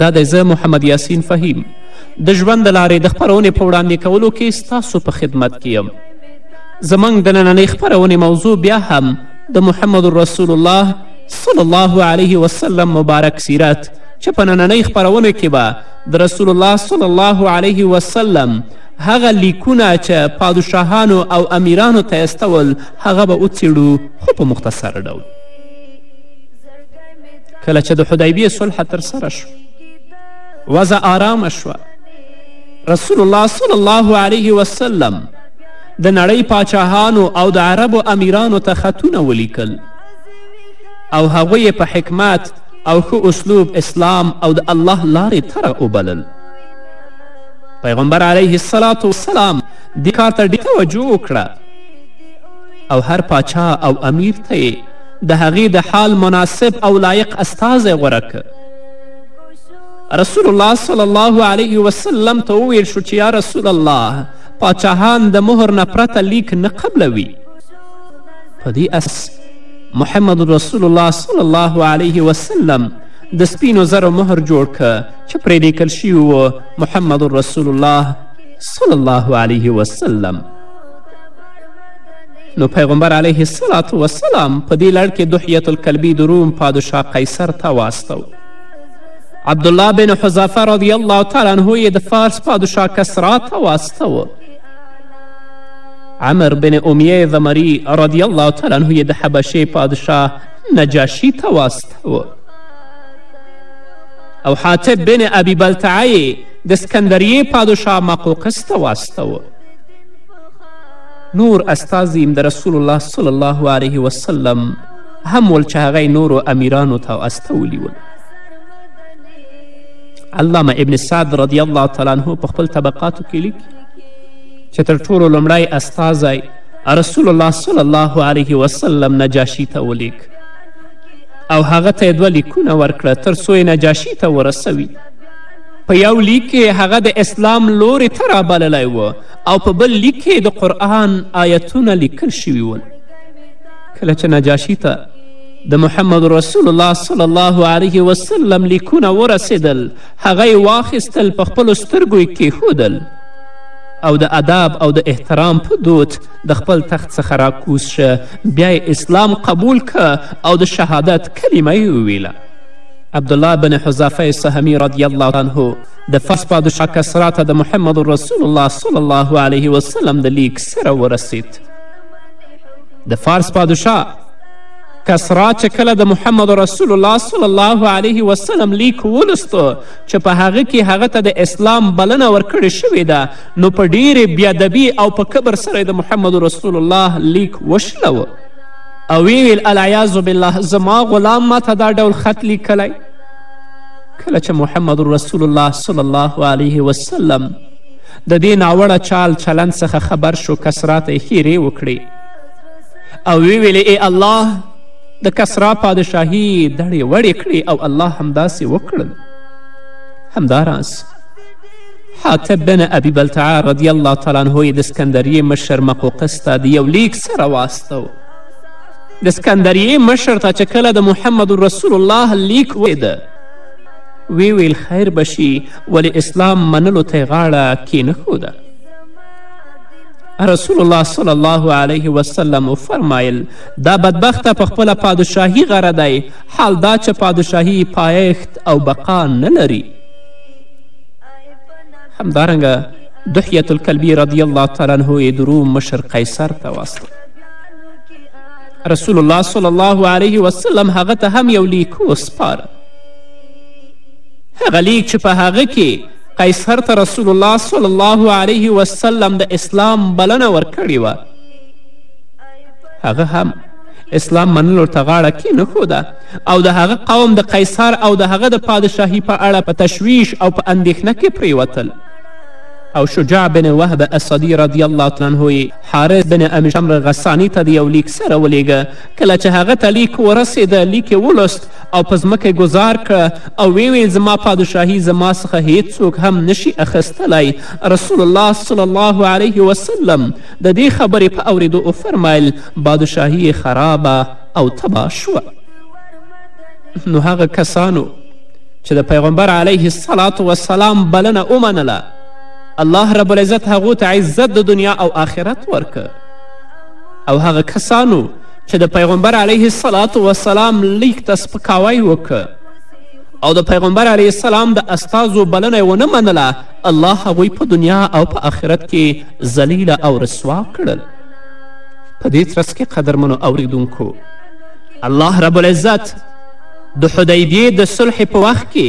دا دی زه محمد یاسین فهیم د ژوند د لارې د خپرونې په وړاندې کولو کې ستاسو په خدمت کې یم زموږ د نننۍ خپرونې موضوع بیا هم د محمد رسول الله صلی الله علیه وسلم مبارک سیرت چې په نننۍ خپرونه کې به د رسول الله صلی الله علیه وسلم هغه لیکونه چې پادشاهانو او امیرانو ته استول هغه به وڅیړو خو په مختصر ډول کله چې د حدیبیې صلح ترسره شو وضع آرامه شوه رسول الله صلی الله علیه وسلم د نړۍ پاچاهانو او د عربو امیرانو ته خطونه ولیکل او هغوی په حکمت او ښه اسلوب اسلام او د الله لارې تره وبلل پیغمبر علیه السلام وسلام دې کار ته ډېر توجه وکړه او هر پاچا او امیر ته د هغې د حال مناسب او لایق استازی غوره که رسول الله صلی الله علیه وسلم ته وویل شو چې یا رسول الله پاچاهان د مهر نه پرته لیک نه قبلوي په دې اس محمد رسول الله صلی الله علیه وسلم د سپینو زرو مهر جوړ که چې پرې لیکل شوي و محمد رسول الله صلی الله علیه وسلم نو پیغمبر علیه الصلاة والسلام په دې لړ کې دحیت الکلبی د روم پادشاه قیصر ته واستو عبدالله بن حذافه رضی الله تعالی عنه یې د فارس پادشاه کسرا ته واستو عمر بن امیه زمری رضی الله تعالی عنه یې د حبشې پادشاه نجاشی ته واستو او حاطب بن ابي بلتعه یې د سکندریې پادشاه مقوقس ته واستو نور استازیم د رسول الله صلی الله علیه وسلم هم ول چې هغه نورو امیرانو ته استولي ول علامه ابن سعد رضی الله تعالی عنه په خپل طبقاتو کې لیکي چې تر ټولو لومړی استازی رسول الله صلی الله علیه وسلم نجاشي ته ولیک او هغه ته یې دوه لیکونه ورکړه تر څو یې نجاشي ته ورسوي په یو لیک کې هغه د اسلام لورې ته رابللی و او په بل لیک کې د قرآن آیتونه لیکل شوي ول کله چې نجاشي ته د محمد رسول الله صلی الله علیه وسلم لیکونه ورسېدل هغه یې واخیستل په خپلو سترګو یې کیښودل او د ادب او د احترام په دود د خپل تخت څخه راکوز شه بیا اسلام قبول که او د شهادت کلمه یې وویله عبدالله بن حذافه سهمي رضی الله عنه د فسپا دوشا کسرا ته د محمد رسول الله صلی الله علیه وسلم د لیک سره ورسید د فارس پادشا کسرا چې کله د محمد رسول الله صلی الله علیه وسلم لیک ولوستو چې په هغه کې هغه ته د اسلام بلنه ورکړې شوې ده نو په ډیرې بیادبي او په کبر سره د محمد رسول الله لیک وشلوه او ویې ویل العیاذ بالله زما غلام ماته دا ډول خط لیکلی کله چې محمد رسول الله صلی الله علیه وسلم د دې ناوړه چال چلند څخه خبر شو کسرا ته یې ښیرې وکړې او ویلې ای الله د کسرا پادشاهي دړې وړې کړې او الله همداسې وکړل همداراز حاتب بن ابي بلتعه رضی الله تعالی عنه یې د سکندریې مشر مقوقس ته د یو لیک سره واستو د سکندریې مشر ته چې کله د محمد رسول الله لیک ویده وی ویل خیر به شي ولې اسلام منلو ته غاړه کینښوده رسول الله صلی الله علیه وسلم وفرمایل دا بدبخته په خپله پادشاهي غره دی حال دا چې پادشاهي پایښت او بقا نه لري همدارنګه دحیت الکلبی رضی الله تعالی عنه یې د روم مشر قیصر ته واستو رسول الله صلی الله علیه وسلم هغه ته هم یو لیک وسپاره هغه لیک چې په هغه کې قیصر ته رسول الله صلی الله علیه وسلم د اسلام بلنه ورکړې وه هغه هم اسلام منلو ته غاړه کینښوده او د هغه قوم د قیصر او د هغه د پادشاهي په اړه په تشویش او په اندېښنه کې پریوتل او شجاع بن وهب اسدی رضی الله عنه حارث بن ام شمر غساني ته د یو لیک سره ولیږه کله چې هغه ته لیک ورسېده لیک یې ولوست او په ځمکه ګذار کړه او ویې ویل زما پادشاهي زما څخه هیڅوک هم نشي اخیستلی رسول الله صلی الله علیه وسلم د دې خبرې په اوریدو وفرمیل بادشاهي یې خرابه او تباه شوه نو هغه کسانو چې د پیغمبر علیه السلام وسلام بلنه ومنله الله رب العزت هغو ته عزت د دنیا او آخرت ورکه او هغه کسانو چې د پیغمبر علیه السلام وسلام لیک ته سپکاوی وکړه او د پیغمبر علیه السلام د استازو بلنه ونه منله الله هغوی په دنیا او په آخرت کې ذلیله او رسوا کړل په دې ترڅ کې قدرمنو اوریدونکو الله رب العزت د حدیبیې د صلح په وخت کې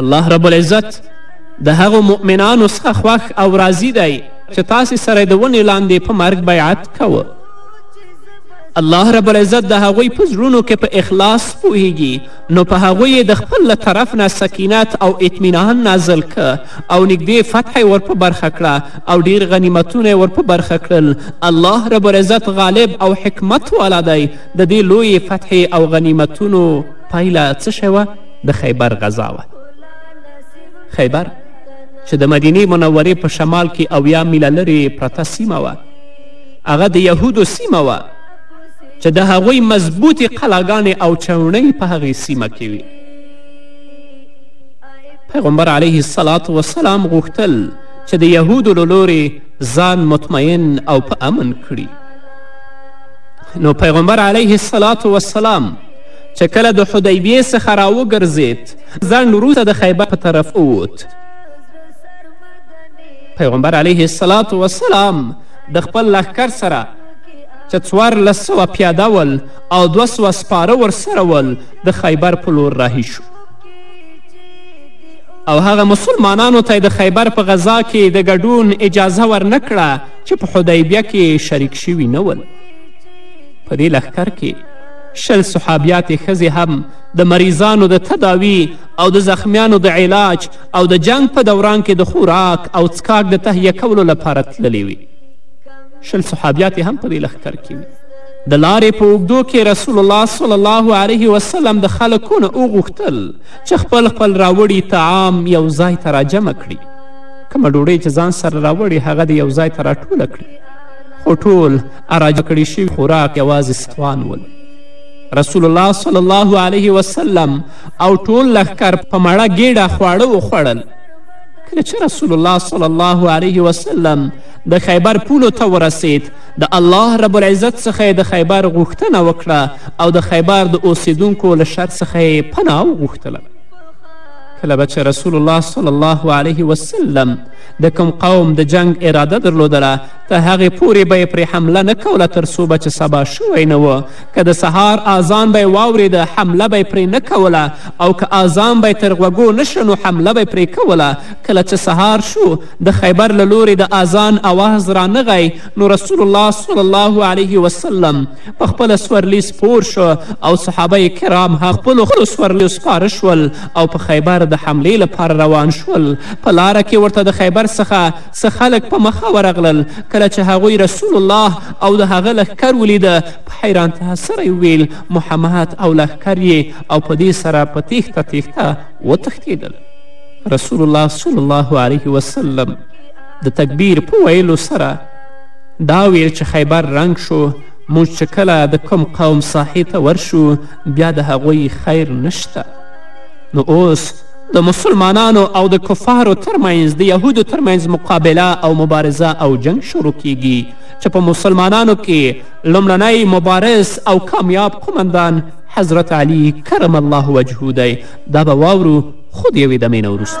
الله رب العزت د هغو مؤمنانو څخه خوښ او راضي دی چې تاسې سره د ونې لاندې په مرګ بیعت کوه الله رب العزت د هغوی په زړونو کې په اخلاص پوهیږي نو په هغوی یې د خپل له طرف نه سکینت او اطمینان نازل که او نږدې فتح یې ور په برخه کړه او ډیر غنیمتونه یې ور په برخه کړل الله رب العزت غالب او حکمت والا دی د دې لویې فتحې او غنیمتونو پایله څه شی وه د خیبر غزا وه خیبر چې د مدینې منورې په شمال کې اویا میله لرې پرته سیمه وه هغه د یهودو سیمه وه چې د هغوی مضبوطې قلاګانې او چوڼۍ په هغې سیمه کې وي پیغمبر علیه السلام وسلام غوښتل چې د یهودو له لورې ځان مطمئن او په امن کړي نو پیغمبر علیه السلام وسلام چې کله د حدیبیې څخه راوګرځېد ځنډ وروسته د خیبر په طرف ووت پیغمبر علیه السلام وسلام د خپل لښکر سره چې څوارلس سوه پیاده ول او دوه سوه سپاره ورسره ول د خیبر په لور راهي شو او هغه مسلمانانو ته د خیبر په غذا کې د ګډون اجازه ورنه کړه چې په حدیبیه کې شریک شوي نه ول په دې لښکر کې شل صحابیاتې ښځې هم د مریضانو د تداوي او د زخمیانو د علاج او د جنګ په دوران کې د خوراک او څکاک د تهیه کولو لپاره تللې وي شل صحابیاتې هم په دې لښکر کې وي د لارې په اوږدو کې رسول الله صلی الله علیه وسلم د خلکو نه وغوښتل چې خپل خپل راوړي طعام یو ځای ته راجمع کړي کومه ډوډۍ چې ځان سره راوړي هغه د یو ځای ته راټوله کړي خو ټول اراجو کړی شوي خوراک یوازې ستوان ول رسول الله صلی الله علیه وسلم او ټول لښکر په مړه ګیډه خواړه وخوړل کله چې رسول الله صلی الله علیه وسلم د خیبر پولو ته ورسید د الله رب العزت څخه یې د خیبر غوښتنه وکړه او د خیبر د اوسیدونکو له شر څخه یې پناه وغوښتله کله به چې رسول الله صلی الله علیه وسلم د کوم قوم د جنگ اراده درلودله تر هغې پورې به یې پرې حمله نه کوله تر څو به چې سبا شوی نه و که د سهار اذان به یې واورېده حمله به یې پرې نه کوله او که اذان به یې تر غوږو نه شه نو حمله به یې پرې کوله کله چې سهار شو د خیبر له لورې د اذان اواز رانغی نو رسول الله صلی الله علیه وسلم په خپله سورلي سپور شو او صحابه کرام هم خپلو خپلو سورلیو سپاره شول او په خیبر د حملې لپاره روان شول په لاره کې ورته د خیبر څخه څه خلک په مخه ورغلل، کله چې هغوی رسول الله او د هغه لښکر ولید، په حیرانتها سره یې وویل، محمد او لښکر یې او په دې سره په تېښته تېښته وتښتېدل. رسول الله صلی الله علیه وسلم د تکبیر په ویلو سره دا ویل چې خیبر رنګ شو، موږ چې کله د کوم قوم ساحې ته ورشو بیا د هغوی خیر نشته. نو اوس د مسلمانانو او د کفارو ترمنځ د یهودو ترمنځ مقابله او مبارزه او جنگ شروع کیږي چې په مسلمانانو کې لومړنی مبارز او کامیاب قومندان حضرت علی کرم الله وجهو دی دا به واورو خود یوې دمې نه وروسته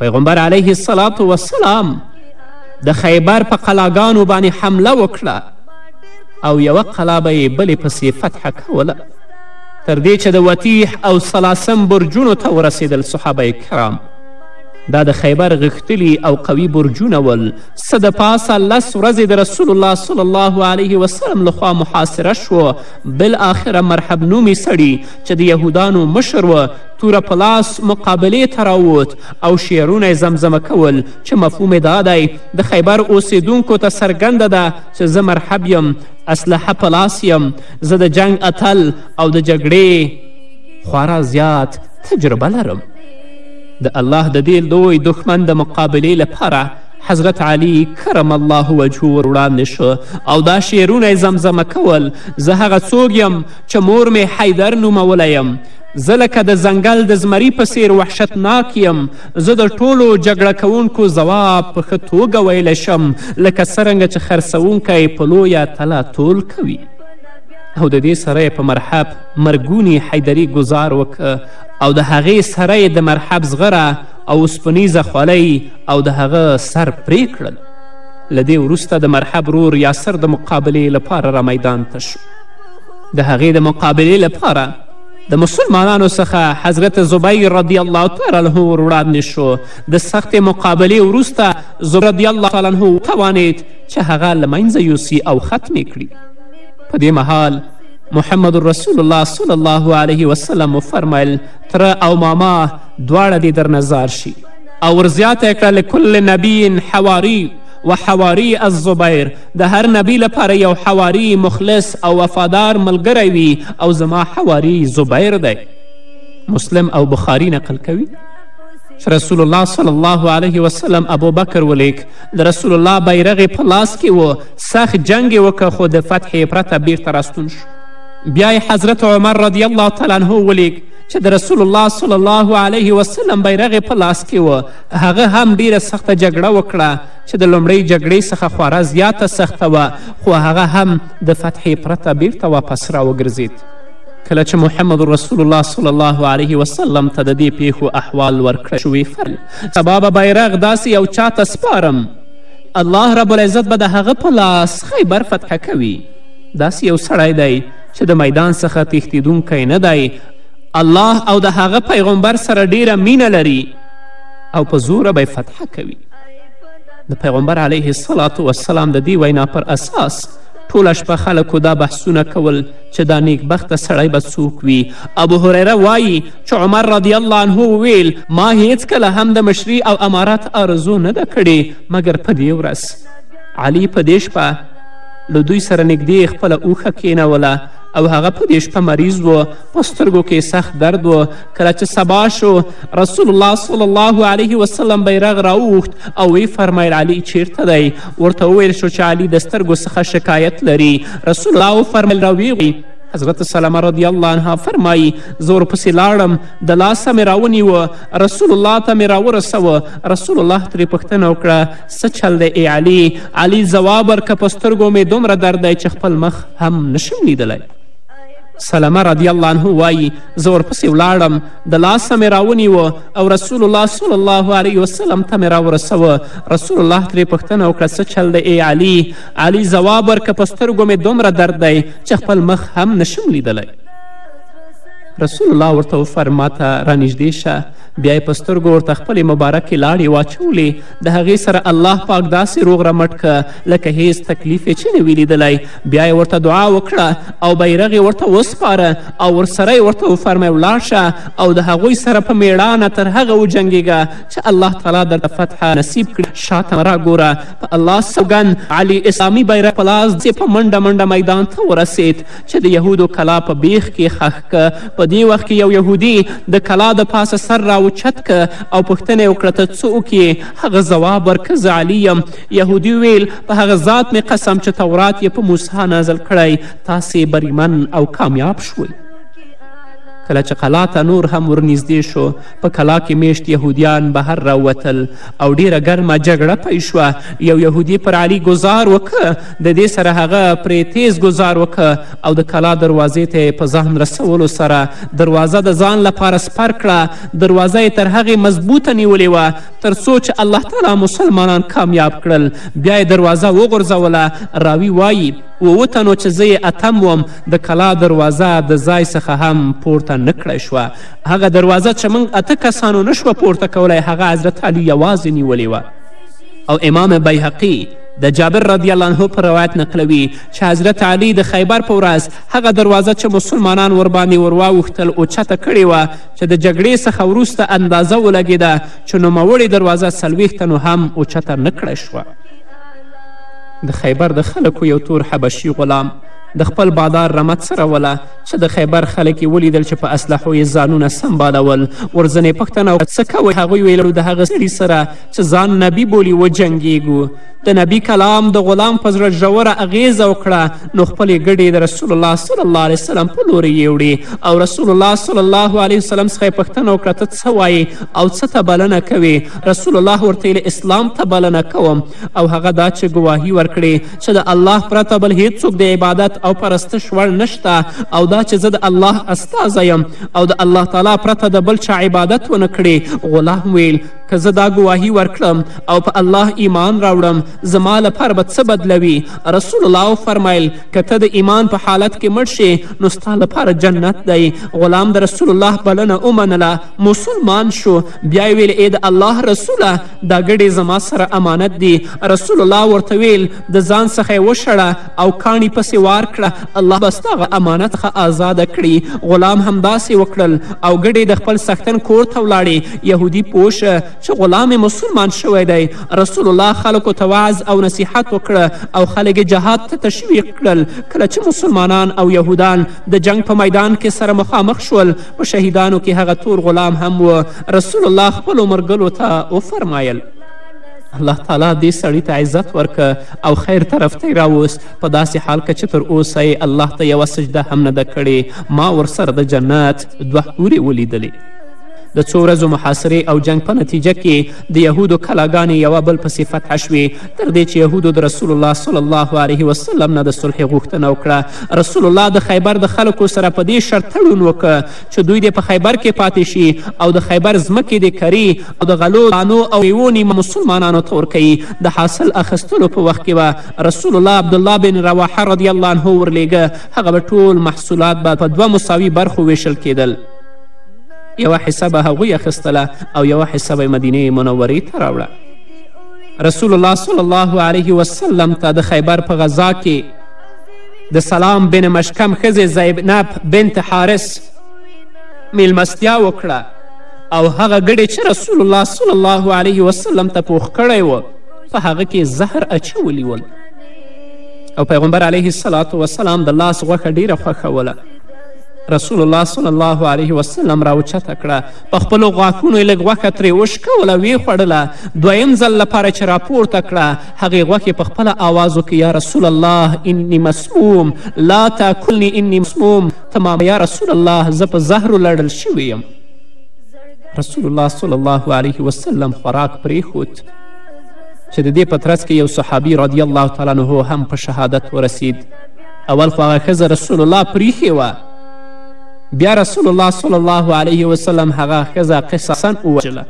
پیغمبر علیه الصلاة والسلام د خیبر په قلاګانو باندې حمله وکړه او یوه قلا به یې بلې پسې فتحه کوله تر دې چې د وتیح او سلاسم برجونو ته ورسېدل صحابه کرام دا د خیبر غښتلي او قوي برجونه ول څه د پاسه لس ورځې د رسول الله صلی الله علیه وسلم لخوا محاصره شو بالاخره مرحب نومي سړي چې د یهودانو مشر و توره په لاس مقابلې ته راووت او شعرونه یې زمزمه کول چې مفهوم یې دا دی د خیبر اوسېدونکو ته څرګنده ده چې زه مرحب یم اسلحه په لاس یم زه د جنګ اتل او د جګړې خورا زیات تجربه لرم د الله د دې لوی دښمن د مقابلې لپاره حضرت علی کرم الله وجهو ور وړاندې شو او دا شعرونه یې زمزمه کول زه هغه څوک یم چې مور مې حیدر نومولی یم زه لکه د ځنګل د زمري په څیر وحشتناک یم زه د ټولو جګړه کوونکو ځواب په ښه توګه ویلی شم لکه څرنګه چې خرڅوونکی په لویه تله تول کوي او د دې سره په مرحب مرګوني حیدري ګزار وکړ او د هغې سره د مرحب زغره او اوسپنیزه خولۍ او د هغه سر پرې کړل له دې وروسته د مرحب رور یاسر د مقابلې لپاره را میدان ته شو د هغې د مقابلې لپاره د مسلمانانو څخه حضرت زبیر رضی الله تعالی عنه ور وړاندې شو د سختې مقابلې وروسته زبیر رضی الله تعالی عنه وتوانید چې هغه له منځه یوسي او ختم کړي په دې مهال محمد رسول الله صلی الله علیه وسلم وفرمیل تره او ماما دواړه دې در نظار شي او ورزیاته یې کړه لکل نبی حواری و حواری الزبیر د هر نبي لپاره یو حواري مخلص او وفادار ملګری وي او زما حواري زبیر دی مسلم او بخاري نقل کوي چې رسول الله صلی الله علیه وسلم ابوبکر ولیک د رسول الله بیرغ په لاس کې و سخت جنګ یې وکړ خو د فتح یې پرته بیرته راستون شو بیا یې حضرت عمر رضی الله تعالی عنه ولیک چې د رسول الله صلی الله علیه وسلم بیرغ یې په لاس کې و هغه هم ډیره سخته جګړه وکړه چې د لومړۍ جګړې څخه خورا زیاته سخته وه خو هغه هم د فتحې پرته بیرته واپس راوګرځید کله چې محمد رسول الله صلی الله علیه وسلم ته د دې پیښو احوال ورکړل شوې فرل سبا به بیرغ داسې یو چا ته سپارم الله رب العزت به د هغه په لاس خیبر فتح کوي داسې یو سړی دی چې د میدان څخه تښتیدونکی نه دی الله او د هغه پیغمبر سره ډیره مینه لري او په زوره به فتح کوي د پیغمبر علیه الصلاة والسلام د دې وینا پر اساس ټوله شپه خلکو دا بحثونه کول چې دا نیکبخته سړی به څوک وي ابو هریره وایي چې عمر رضی الله عنه وویل ما هیڅکله هم د مشري او امارت آرزو نه ده کړې مګر په دې ورځ علي په دې شپه له دوی سره نږدې خپله اوښه کینوله او هغه په دې شپه مریض و په سترګو کې سخت درد و کله چې سبا شو رسول الله صلی الله علیه وسلم بیرغ راووښت او وی فرمایل علی چیرته دی ورته وویل شو چې علی د سترګو څخه شکایت لري رسول الله وفرمیل راویوی حضرت سلمه رضی الله عنها فرمایی زه ورپسې لاړم د لاسه مې راونیوه رسول الله ته مې راورسوه رسول الله ترې پوښتنه وکړه څه چل دی ای علي علي ځواب ورکه په سترګو مې دومره درد دی چې خپل مخ هم نشم لیدلی سلمه رضی الله عنه وایي زه ورپسې ولاړم د لاسه مې راونیوه او رسول الله صلی الله علیه وسلم ته مې راورسوه رسول الله ترې پوښتنه وکړه څه چل دی ای علي علي ځواب ورکه په سترګو مې دومره درد دی چې خپل مخ هم نشم لیدلی رسول الله ورته وفر ماته رانږدې شه بیا یې په سترګو ورته خپلې مبارکې لاړې واچولې د هغې سره الله پاک داسې روغ رمټ که لکه هیڅ تکلیف یې چې نه وي لیدلی بیا یې ورته دعا وکړه او بیرغ یې ورته وسپاره او ورسره یې ورته وفرمی ولاړ شه او د هغوی سره په میړانه تر هغه وجنګیږه چې الله تعالی درته فتح نصیب کړي شاته راګوره په الله سوګند علي اسلامي بیرغ په لاس دې په منډه منډه میدان ته ورسید چې د یهودو کلا په بیخ کې خښ که په دې وخت کې یو یهودي د کلا د پاسه سر راوچت که او پوښتنه یې وکړه ته څوک هغه ځواب ورکه زه علي یم یهودي ویل په هغه ذات مې قسم چې تورات یې په موسی نازل کړی تاسې بریمن او کامیاب شوئ کله چې قلا ته نور هم ورنږدې شو په کلا کې میشت یهودیان بهر راووتل او ډیره ګرمه جګړه پی شوه یو یهودي پر علي ګزار وکه د دې سره هغه پرې تیز ګزار وکه او د کلا دروازې ته په ځان رسولو سره دروازه د ځان لپاره سپر کړه دروازه یې تر هغې مضبوطه نیولې وه تر څو چې الله تعالی مسلمانان کامیاب کړل بیا یې دروازه وغورځوله راوي وایي اووه تنو چې زه یې اتم وم د کلا دروازه د ځای څخه هم پورته نه کړای شوه هغه دروازه چې موږ اته کسانو نه شوه پورته کولی هغه حضرت علي یوازې نیولې وه او امام بیهقي د جابر رضی الله عنه په روایت نقلوي چې حضرت علی د خیبر په ورځ هغه دروازه چې مسلمانان ورباندې ورواوښتل اوچته کړې وه چې د جګړې څخه وروسته اندازه ولګېده چې نوموړې دروازه څلوېښت تنو هم اوچته نه کړای شوه د خیبر د خلکو یو تور حبشي غلام د خپل بادار رمه څروله چې د خیبر خلک یې ولیدل چې په اسلحو یې ځانونه سمبالول ورځنې پوښتنه څه کوئ هغوی ویل د هغه سړي سره چې ځان نبي بولي وجنګیږو د نبي کلام د غلام په زړه ژوره اغیزه وکړه نو خپلې ګډې د رسول الله صلی الله علیه وسلم په لورې یې وړې او رسول الله صلی الله علیه وسلم څخه یې پوښتنه وکړه ته څه وایې او څه ته بلنه کوې رسول الله ورته ویل اسلام ته بلنه کوم او هغه دا چې ګواهي ورکړې چې د الله پرته بل هیڅوک د عبادت او پرستش وړ نشته او دا چې زه د الله استازی یم او د الله تعالی پرته د بل چا عبادت ونه کړې غلام ویل که زه دا ګواهي ورکړم او په الله ایمان راوړم زما لپاره به څه بدله وي رسول الله وفرمیل که ته د ایمان په حالت کې مړ شې نو ستا لپاره جنت دی غلام د رسول الله بلنه ومنله مسلمان شو بیا یې ویل ای د الله رسوله دا ګډې زما سره امانت دي رسول الله ورته ویل د ځان څخه یې وشړه او کاڼي پسې وار کړه الله به ستا امانت څخه آزاد کړي غلام همداسې وکړل او ګډې د خپل سختن کور ته ولاړې یهودي پوه شه چې غلام مسلمان شوی دی رسول الله خلکو ته وعظ او نصیحت وکړه او خلک جهاد ته تشویق کړل کله چې مسلمانان او یهودان د جنگ په میدان کې سره مخامخ شول په شهیدانو کې هغه تور غلام هم و رسول الله خپلو مرګلو ته وفرمایل الله تعالی دې سړي ته عزت ورکه او خیر طرف ته یې راوست په داسې حال که چې تر اوسه یې الله ته یوه سجده هم نه ده کړې ما ورسره د جنت دوه حورې ولیدلې د څو ورځو محاصرې او جنگ په نتیجه کې د یهودو کلاګانې یوه بل پسې فتح شوې تر دې چې یهودو د رسول الله صلی الله علیه وسلم نه د صلحې غوښتنه وکړه رسول الله د خیبر د خلکو سره په دې شرط تړون وکړ چې دوی دې په خیبر کې پاتې شي او د خیبر ځمکې دې کري او د غلو دانو او میوو نیمه مسلمانانو ته ورکوي د حاصل اخیستلو په وخت کې به رسول الله عبدالله بن رواحه رضی الله عنه ورلیږه هغه به ټول محصولات به په دوه مساوي برخو ویشل کیدل یوه حصه به هغوی اخیستله او یوه حصه به مدینې منورې ته راوړه رسول الله صلی الله علیه وسلم ته د خیبر په غذا کې د سلام بن مشکم ښځې زیبنب بنت حارس میلمستیا وکړه او هغه ګډې چې رسول الله صلی الله علیه وسلم ته پوخ کړی و په هغه کې زهر اچولي ول او پیغمبر علیه السلام وسلام د لاس غوښه ډیره خوښوله رسول الله صلی الله علیه وسلم راوچته کړه په خپلو غاښونو یې لږ غوښه ترې وشکوله ویې خوړله دویم ځل لپاره چې راپورته کړه هغې غوښې په خپله آواز وکړ یا رسول الله انی مسموم لا تاکلنی انی مسموم ته ما یا رسول الله زه په زهرو لړل شوی یم رسول الله صلی الله علیه وسلم خوراک پرېښود چې د دې په ترڅ کې یو صحابي رضی الله تعالی عنه هم په شهادت ورسید اول خو هغه ښځه رسول الله پریښې وه بیا رسول الله صلی الله علیه وسلم هغه ښځه قصصا ووژله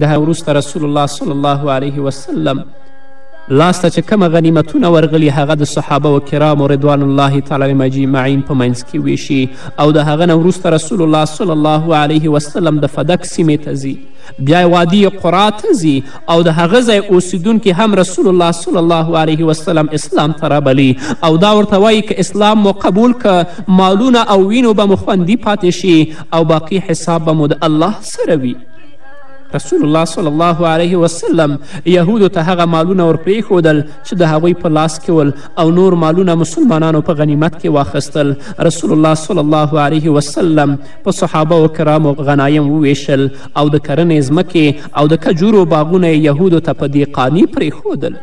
د هغه وروسته رسول الله صلی الله علیه وسلم لاس ته چې کومه غنیمتونه ورغلي هغه د صحابه و کرامو رضوان الله تعالی مجمعین په منځ کې ویشي او د هغه نه وروسته رسول الله صلی الله علیه وسلم د فدک سیمې ته ځي بیا وادی قرا ته ځي او د هغه ځای اوسیدونکي هم رسول الله صلی الله علیه وسلم اسلام ته رابلي او دا ورته وایي که اسلام مو قبول که مالونه او وینو به مو خوندي پاتې شي او باقی حساب به مو د الله سره وي رسول الله صلی الله علیه وسلم یهودو ته هغه مالونه ورپرېښودل چې د هغوی په لاس کې ول او نور مالونه مسلمانانو په غنیمت کې واخیستل رسول الله صلی الله علیه وسلم په صحابه و کرامو غنایم وویشل او د کرنې ځمکې او د کجورو باغونه یهودو ته په دې قانع پرېښودل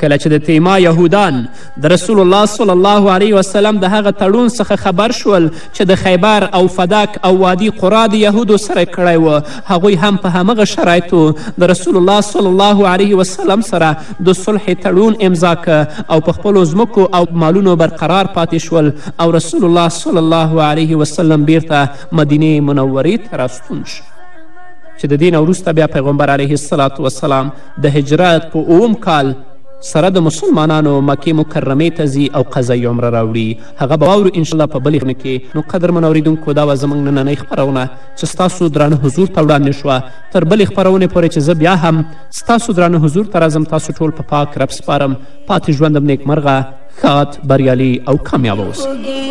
کله چې د تیما یهودان د رسول الله صلی الله علیه وسلم د هغه تړون څخه خبر شول چې د خیبر او فداک او وادي قرا د یهودو سره کړی و هغوی هم په همغه شرایطو د رسول الله صلی الله علیه وسلم سره د صلح تړون امضا که او په خپلو ځمکو او مالونو برقرار پاتې شول او رسول الله صلی الله علیه وسلم بیرته مدینه منورې ته راستون شو چې د دې نه وروسته بیا پیغمبر علیه السلام د هجرت په اوم کال سره د مسلمانانو مکې مکرمې ته ځي او قضايي عمره راوړي هغه به واورو انشاالله په بلې کې نو قدرمن اورېدونکو دا وه زموږ نننۍ خپرونه چې ستاسو درانه حضور ته وړاندې شوه تر بلې خپرونې پورې چې زه بیا هم ستاسو درانه حضور ته راځم تاسو ټول په پاک رب سپارم پاتې ژوندم نیکمرغه ښاد بریالي او کامیابه اوسئ